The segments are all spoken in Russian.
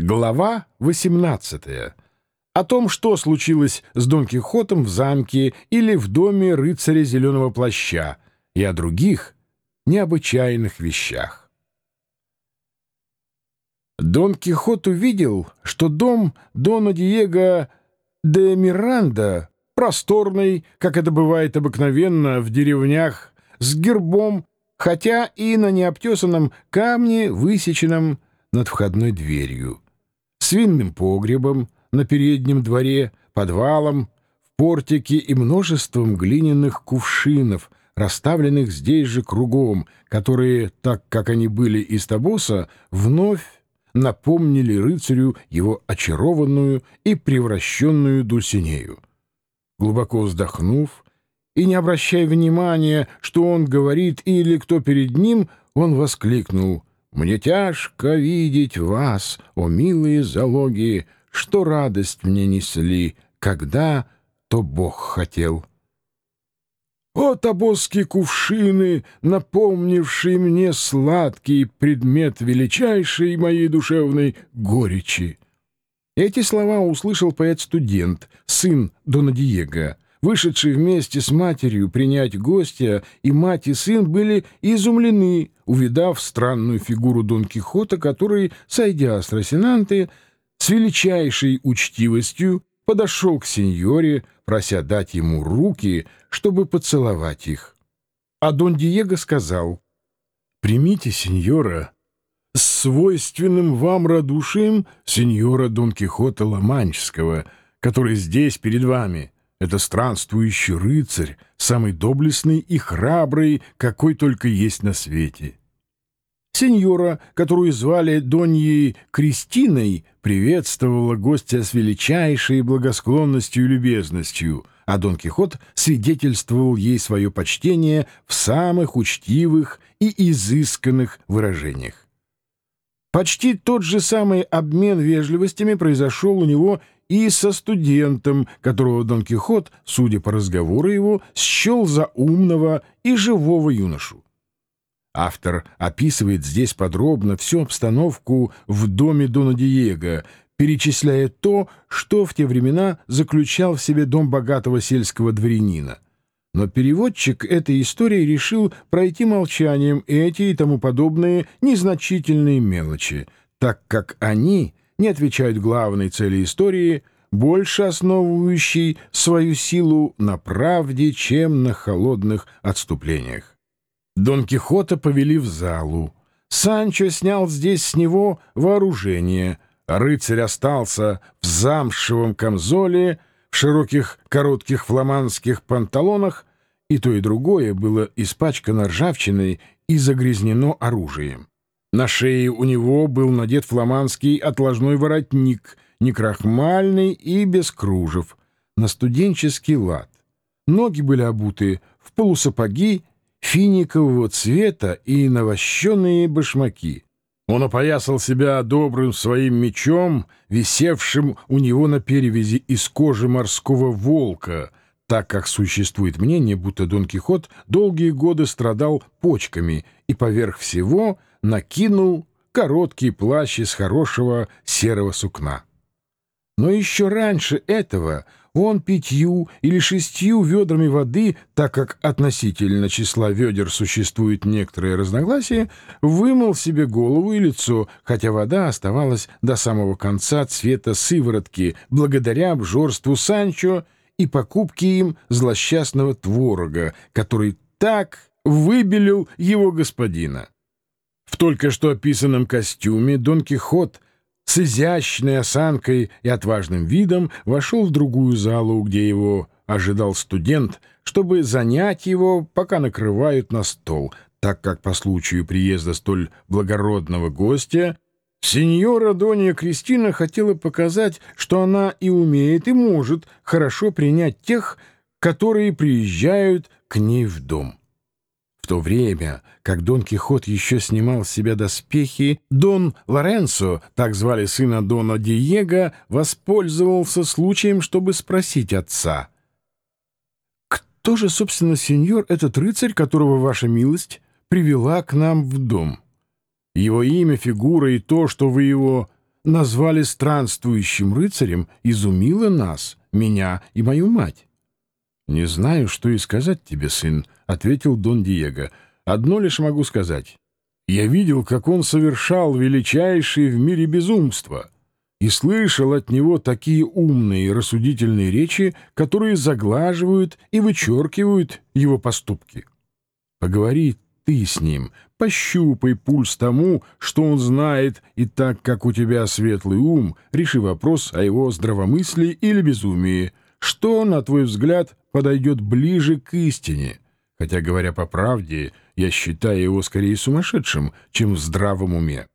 Глава 18. О том, что случилось с Дон Кихотом в замке или в доме рыцаря зеленого плаща, и о других необычайных вещах. Дон Кихот увидел, что дом Дона Диего де Миранда просторный, как это бывает обыкновенно в деревнях, с гербом, хотя и на необтесанном камне, высеченном над входной дверью с винным погребом на переднем дворе, подвалом, в портике и множеством глиняных кувшинов, расставленных здесь же кругом, которые, так как они были из Табоса, вновь напомнили рыцарю его очарованную и превращенную Дульсинею. Глубоко вздохнув и не обращая внимания, что он говорит или кто перед ним, он воскликнул мне тяжко видеть вас, о милые залоги, Что радость мне несли, когда то Бог хотел. О, табосские кувшины, напомнившие мне сладкий предмет величайшей моей душевной горечи! Эти слова услышал поэт-студент, сын Дона Диего — вышедший вместе с матерью принять гостя, и мать и сын были изумлены, увидав странную фигуру Дон Кихота, который, сойдя с Росинанты, с величайшей учтивостью подошел к сеньоре, прося дать ему руки, чтобы поцеловать их. А Дон Диего сказал, «Примите, сеньора, с свойственным вам радушием сеньора Дон Кихота Ломанческого, который здесь перед вами». Это странствующий рыцарь, самый доблестный и храбрый, какой только есть на свете. Сеньора, которую звали Доньей Кристиной, приветствовала гостя с величайшей благосклонностью и любезностью, а Дон Кихот свидетельствовал ей свое почтение в самых учтивых и изысканных выражениях. Почти тот же самый обмен вежливостями произошел у него и со студентом, которого Дон Кихот, судя по разговору его, счел за умного и живого юношу. Автор описывает здесь подробно всю обстановку в доме Дона Диего, перечисляя то, что в те времена заключал в себе дом богатого сельского дворянина. Но переводчик этой истории решил пройти молчанием эти и тому подобные незначительные мелочи, так как они не отвечают главной цели истории, больше основывающей свою силу на правде, чем на холодных отступлениях. Дон Кихота повели в залу. Санчо снял здесь с него вооружение, рыцарь остался в замшевом камзоле, в широких коротких фламандских панталонах, и то и другое было испачкано ржавчиной и загрязнено оружием. На шее у него был надет фламандский отложной воротник, некрахмальный и без кружев, на студенческий лад. Ноги были обуты в полусапоги финикового цвета и навощенные башмаки. Он опоясал себя добрым своим мечом, висевшим у него на перевязи из кожи морского волка, так как существует мнение, будто Дон Кихот долгие годы страдал почками и поверх всего накинул короткий плащ из хорошего серого сукна. Но еще раньше этого он пятью или шестью ведрами воды, так как относительно числа ведер существует некоторое разногласие, вымыл себе голову и лицо, хотя вода оставалась до самого конца цвета сыворотки, благодаря обжорству Санчо и покупке им злосчастного творога, который так выбелил его господина. Только что описанном костюме Дон Кихот с изящной осанкой и отважным видом вошел в другую залу, где его ожидал студент, чтобы занять его, пока накрывают на стол, так как по случаю приезда столь благородного гостя сеньора Донья Кристина хотела показать, что она и умеет, и может хорошо принять тех, которые приезжают к ней в дом то время, как Дон Кихот еще снимал с себя доспехи, Дон Лоренцо, так звали сына Дона Диего, воспользовался случаем, чтобы спросить отца. «Кто же, собственно, сеньор, этот рыцарь, которого ваша милость привела к нам в дом? Его имя, фигура и то, что вы его назвали странствующим рыцарем, изумило нас, меня и мою мать. «Не знаю, что и сказать тебе, сын», — ответил Дон Диего. «Одно лишь могу сказать. Я видел, как он совершал величайшие в мире безумства» и слышал от него такие умные и рассудительные речи, которые заглаживают и вычеркивают его поступки. Поговори ты с ним, пощупай пульс тому, что он знает, и так как у тебя светлый ум, реши вопрос о его здравомыслии или безумии, что, на твой взгляд, подойдет ближе к истине, хотя, говоря по правде, я считаю его скорее сумасшедшим, чем в здравом уме.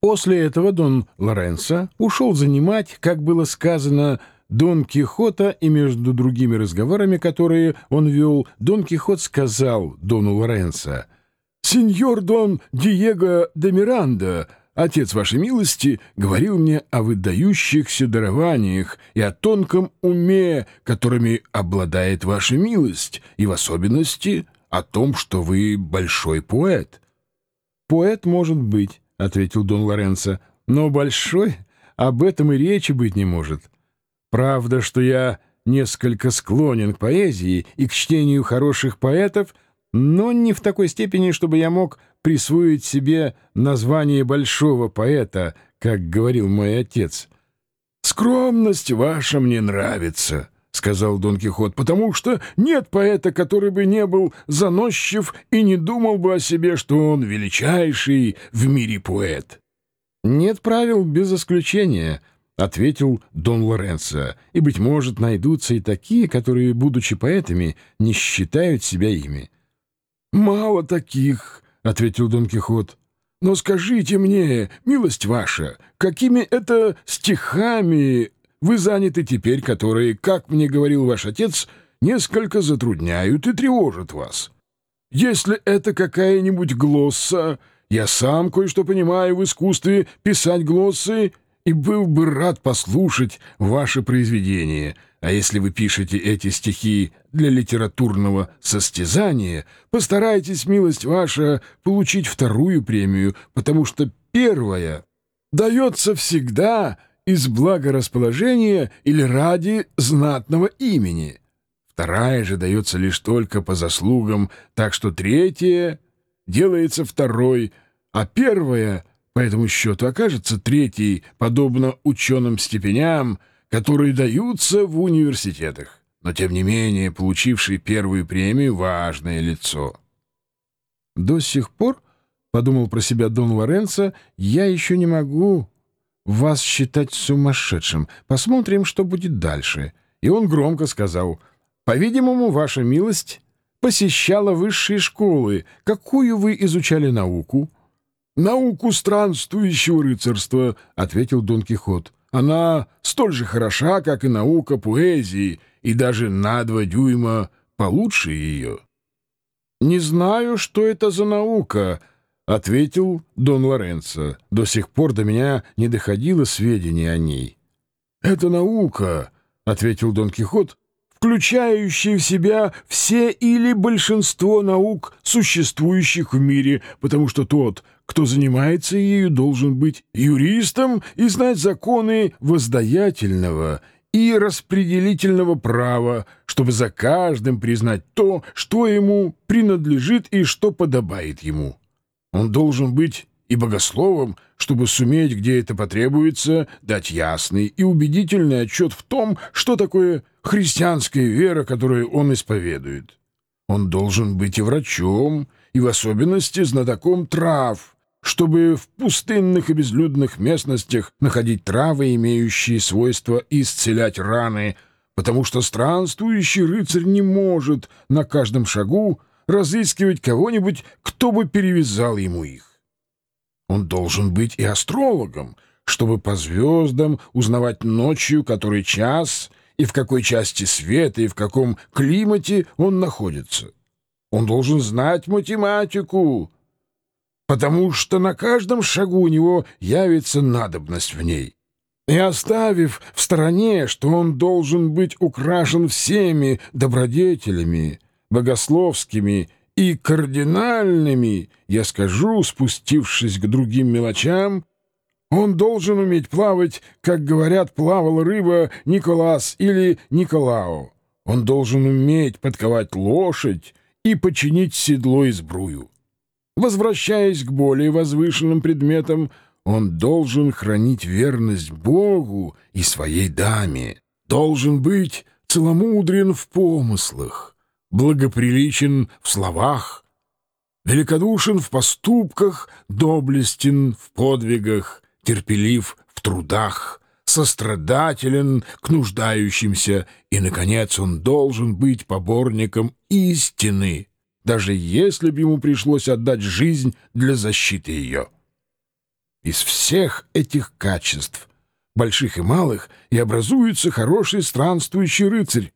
После этого Дон Лоренцо ушел занимать, как было сказано, Дон Кихота, и между другими разговорами, которые он вел, Дон Кихот сказал Дону Лоренцо, «Сеньор Дон Диего де Миранда, отец вашей милости, говорил мне о выдающихся дарованиях и о тонком уме, которыми обладает ваша милость, и в особенности о том, что вы большой поэт». «Поэт может быть». — ответил Дон Лоренцо, — но большой об этом и речи быть не может. Правда, что я несколько склонен к поэзии и к чтению хороших поэтов, но не в такой степени, чтобы я мог присвоить себе название большого поэта, как говорил мой отец. «Скромность ваша мне нравится», — сказал Дон Кихот, «потому что нет поэта, который бы не был заносчив и не думал бы о себе, что он величайший в мире поэт». «Нет правил без исключения», — ответил Дон Лоренцо, «и, быть может, найдутся и такие, которые, будучи поэтами, не считают себя ими». «Мало таких», — ответил Дон Кихот. «Но скажите мне, милость ваша, какими это стихами вы заняты теперь, которые, как мне говорил ваш отец, несколько затрудняют и тревожат вас. Если это какая-нибудь глосса, я сам кое-что понимаю в искусстве писать глоссы и был бы рад послушать ваше произведение. А если вы пишете эти стихи для литературного состязания, постарайтесь, милость ваша, получить вторую премию, потому что первая дается всегда из благорасположения или ради знатного имени. Вторая же дается лишь только по заслугам, так что третья делается второй, а первая по этому счету окажется третьей, подобно ученым степеням, которые даются в университетах, но тем не менее получивший первую премию важное лицо. До сих пор, — подумал про себя Дон Лоренцо, — я еще не могу вас считать сумасшедшим. Посмотрим, что будет дальше». И он громко сказал, «По-видимому, ваша милость посещала высшие школы. Какую вы изучали науку?» «Науку странствующего рыцарства», — ответил Дон Кихот. «Она столь же хороша, как и наука поэзии, и даже на два дюйма получше ее». «Не знаю, что это за наука», — ответил Дон Лоренцо. «До сих пор до меня не доходило сведений о ней». «Это наука», — ответил Дон Кихот, «включающая в себя все или большинство наук, существующих в мире, потому что тот, кто занимается ею, должен быть юристом и знать законы воздаятельного и распределительного права, чтобы за каждым признать то, что ему принадлежит и что подобает ему». Он должен быть и богословом, чтобы суметь, где это потребуется, дать ясный и убедительный отчет в том, что такое христианская вера, которую он исповедует. Он должен быть и врачом, и в особенности знатоком трав, чтобы в пустынных и безлюдных местностях находить травы, имеющие свойство исцелять раны, потому что странствующий рыцарь не может на каждом шагу разыскивать кого-нибудь, кто бы перевязал ему их. Он должен быть и астрологом, чтобы по звездам узнавать ночью, который час и в какой части света и в каком климате он находится. Он должен знать математику, потому что на каждом шагу у него явится надобность в ней. И оставив в стороне, что он должен быть украшен всеми добродетелями, богословскими и кардинальными, я скажу, спустившись к другим мелочам, Он должен уметь плавать, как говорят, плавала рыба Николас или Николао. Он должен уметь подковать лошадь и починить седло и сбрую. Возвращаясь к более возвышенным предметам, он должен хранить верность Богу и своей даме, должен быть целомудрен в помыслах, благоприличен в словах, великодушен в поступках, доблестен в подвигах, терпелив в трудах, сострадателен к нуждающимся, и, наконец, он должен быть поборником истины, даже если бы ему пришлось отдать жизнь для защиты ее. Из всех этих качеств, больших и малых, и образуется хороший странствующий рыцарь.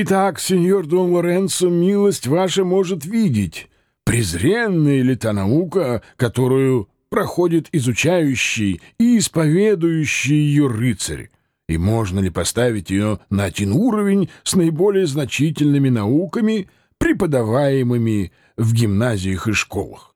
Итак, сеньор Дон Лоренцо, милость ваша может видеть, презренная ли та наука, которую проходит изучающий и исповедующий ее рыцарь, и можно ли поставить ее на один уровень с наиболее значительными науками, преподаваемыми в гимназиях и школах.